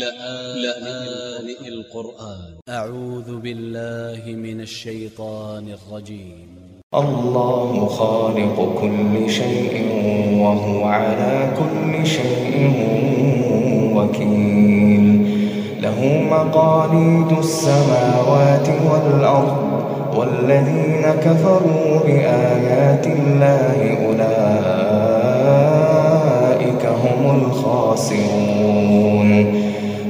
لآن القرآن. أ ع و ذ ب ا ل ل ه من ا ل ش ي ط ا ن ا ل ج ي م الله خالق كل شيء وهو على كل شيء وكيل. له مقاليد السماوات والأرض والذين كفروا بآيات الله أولئك هم الخاسرون.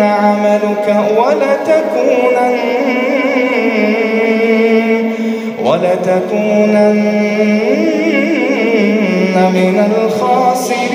عملك ولتكونن ولتكونن من الخاسرين.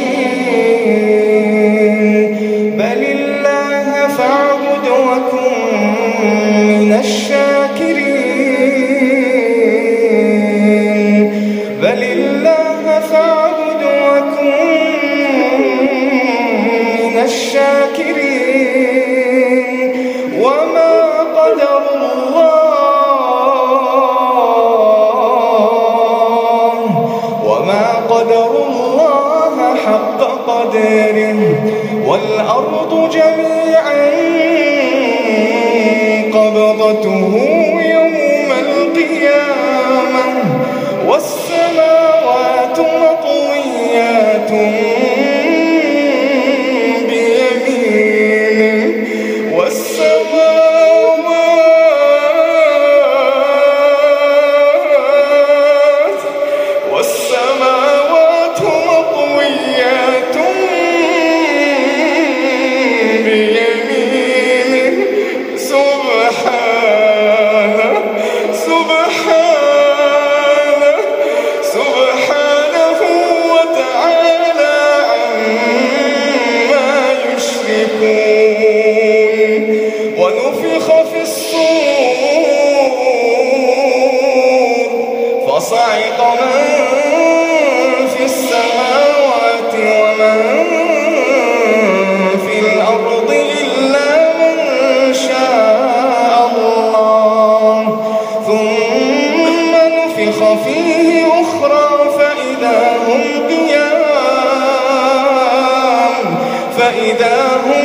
قدره والأرض جميعا قبضته يوم القيامة والسماوات فصعق من في السماوات ومن في الأرض إلا من شاء الله. ثم نفخ فيه أخرى فإذا هم قيام فإذا هم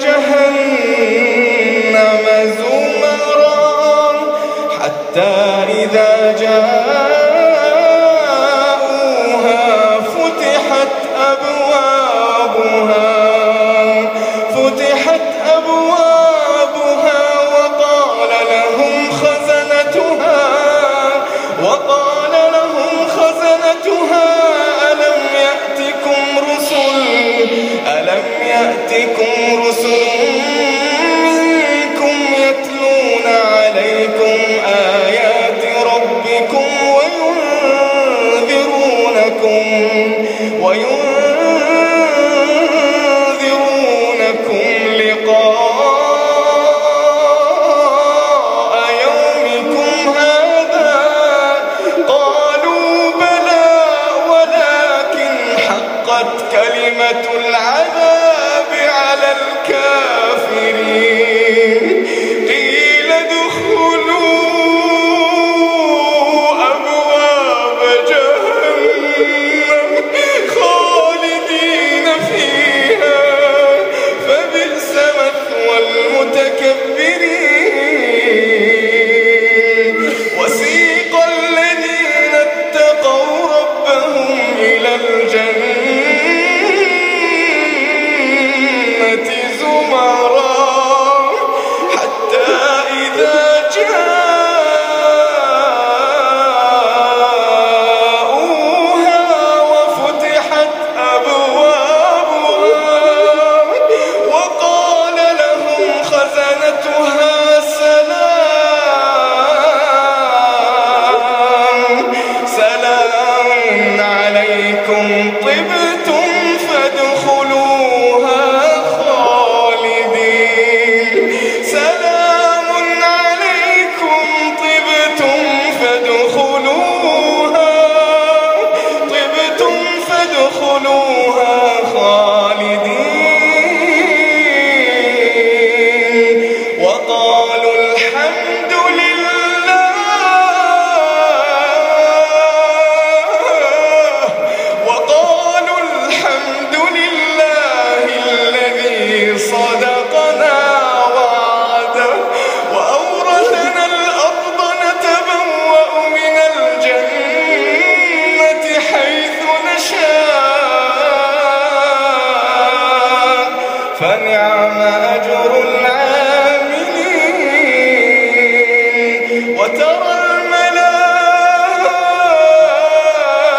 جهنم ألم يأتكم رسل ألقت كلمة العذاب على الكافرين.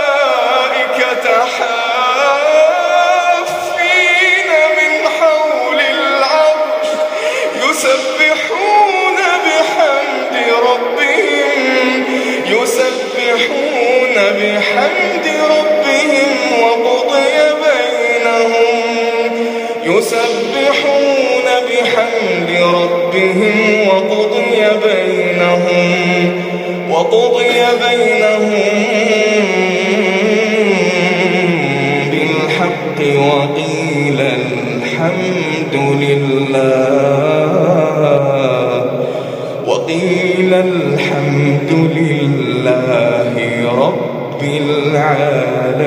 الملائكة حافين من حول العرش يسبحون بحمد ربهم يسبحون بحمد ربهم وقضي بينهم يسبحون بحمد ربهم وقضي بينهم وقضي بينهم بالحق وقيل الحمد لله. وقيل الحمد لله رب العالمين.